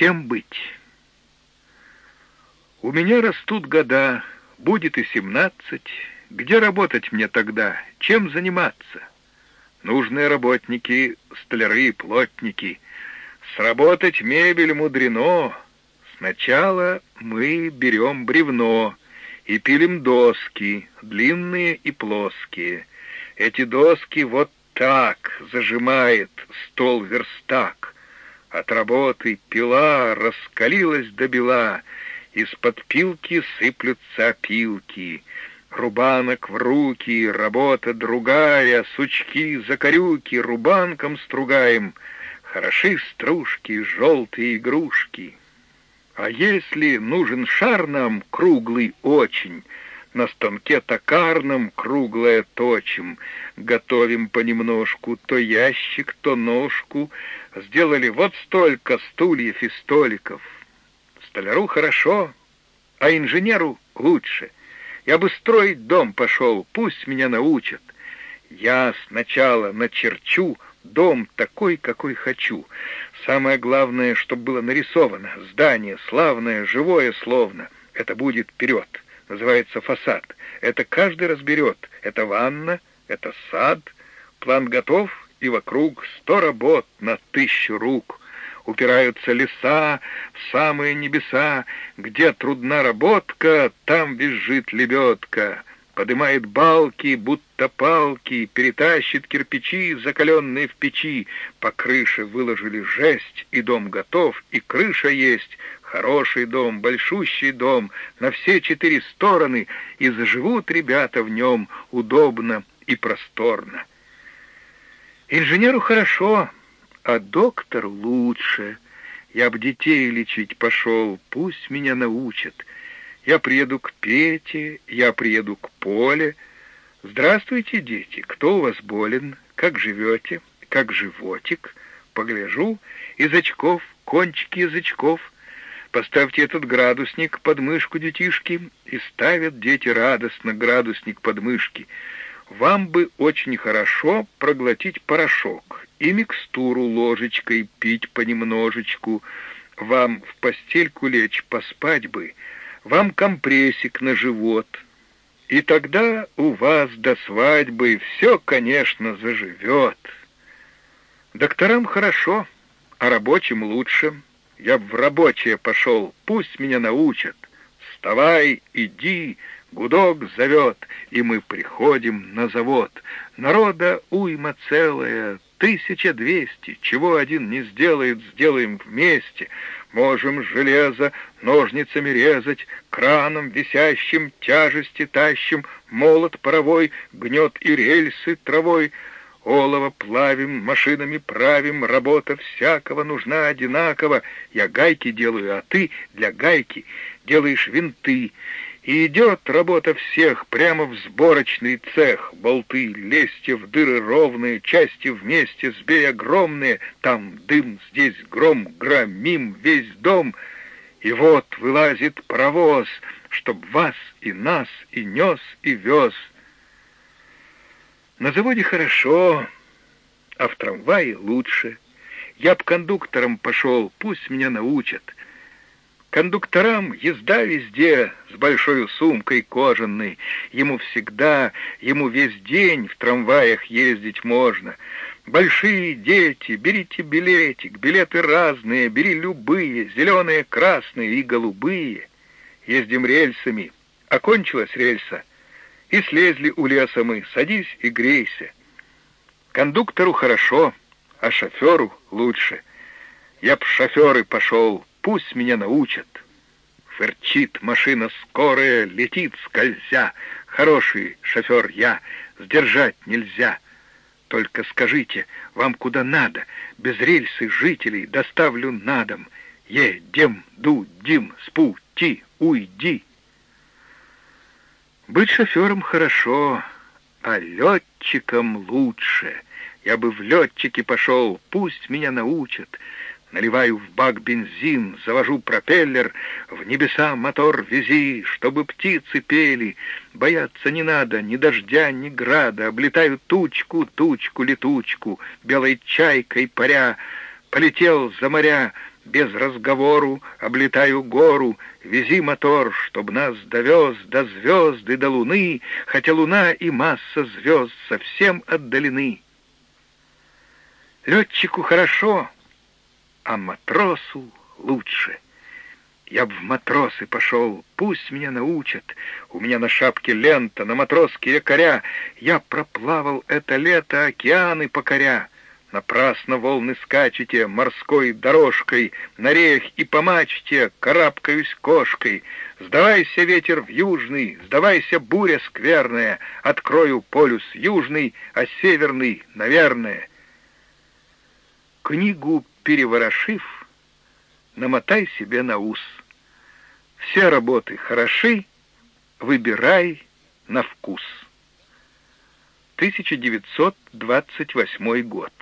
кем быть? У меня растут года, будет и семнадцать. Где работать мне тогда? Чем заниматься? Нужные работники, столяры плотники. Сработать мебель мудрено. Сначала мы берем бревно и пилим доски, длинные и плоские. Эти доски вот так зажимает стол верстак. От работы пила раскалилась до бела, Из-под пилки сыплются опилки. Рубанок в руки, работа другая, Сучки, закорюки, рубанком стругаем. Хороши стружки, желтые игрушки. А если нужен шар нам круглый очень, На станке токарном круглое точим, Готовим понемножку то ящик, то ножку, Сделали вот столько стульев и столиков. Столяру хорошо, а инженеру лучше. Я бы строить дом пошел, пусть меня научат. Я сначала начерчу дом такой, какой хочу. Самое главное, чтобы было нарисовано. Здание славное, живое словно. Это будет вперед. Называется фасад. Это каждый разберет. Это ванна, это сад. План готов, и вокруг сто работ на тысячу рук. Упираются леса в самые небеса, где трудна работка, там визжит лебедка. Подымает балки, будто палки, перетащит кирпичи, закаленные в печи. По крыше выложили жесть, и дом готов, и крыша есть. Хороший дом, большущий дом, на все четыре стороны, и заживут ребята в нем удобно и просторно. Инженеру хорошо, а доктору лучше. Я б детей лечить пошел, пусть меня научат. Я приеду к Пете, я приеду к Поле. Здравствуйте, дети, кто у вас болен, как живете, как животик? Погляжу, из очков, кончики язычков. Поставьте этот градусник под мышку детишки, и ставят дети радостно градусник под мышки — вам бы очень хорошо проглотить порошок и микстуру ложечкой пить понемножечку, вам в постельку лечь поспать бы, вам компрессик на живот. И тогда у вас до свадьбы все, конечно, заживет. Докторам хорошо, а рабочим лучше. Я в рабочее пошел, пусть меня научат. Вставай, иди, Гудок зовет, и мы приходим на завод. Народа уйма целая, тысяча двести. Чего один не сделает, сделаем вместе. Можем железо ножницами резать, краном висящим тяжести тащим, молот паровой гнет и рельсы травой. Олово плавим, машинами правим, работа всякого нужна одинаково. Я гайки делаю, а ты для гайки делаешь винты. И идет работа всех прямо в сборочный цех. Болты, лезьте в дыры ровные, части вместе, сбей огромные. Там дым, здесь гром, громим весь дом. И вот вылазит паровоз, чтоб вас и нас и нес, и вез. На заводе хорошо, а в трамвае лучше. Я б кондуктором пошел, пусть меня научат. Кондукторам езда везде с большой сумкой кожаной. Ему всегда, ему весь день в трамваях ездить можно. Большие дети, берите билетик, билеты разные, бери любые, зеленые, красные и голубые. Ездим рельсами. Окончилась рельса, и слезли у леса мы, садись и грейся. Кондуктору хорошо, а шоферу лучше. Я б шоферы пошел, Пусть меня научат. Фырчит машина скорая, летит скользя. Хороший шофер я, сдержать нельзя. Только скажите, вам куда надо? Без рельсы жителей доставлю на дом. Едем, дудим, с пути, уйди. Быть шофером хорошо, а летчиком лучше. Я бы в летчики пошел, пусть меня научат. Наливаю в бак бензин, завожу пропеллер, в небеса мотор вези, чтобы птицы пели. Бояться не надо ни дождя, ни града, облетаю тучку, тучку, летучку, белой чайкой паря. Полетел за моря, без разговору облетаю гору, вези мотор, чтоб нас довез до звезды, до луны, хотя луна и масса звезд совсем отдалены. Летчику хорошо, а матросу лучше. Я б в матросы пошел, пусть меня научат. У меня на шапке лента, на матросские якоря. Я проплавал это лето океаны покоря. Напрасно волны скачете морской дорожкой, На реях и по мачте карабкаюсь кошкой. Сдавайся, ветер в южный, сдавайся, буря скверная, Открою полюс южный, а северный, наверное. Книгу переворошив, намотай себе на ус. Все работы хороши, выбирай на вкус. 1928 год.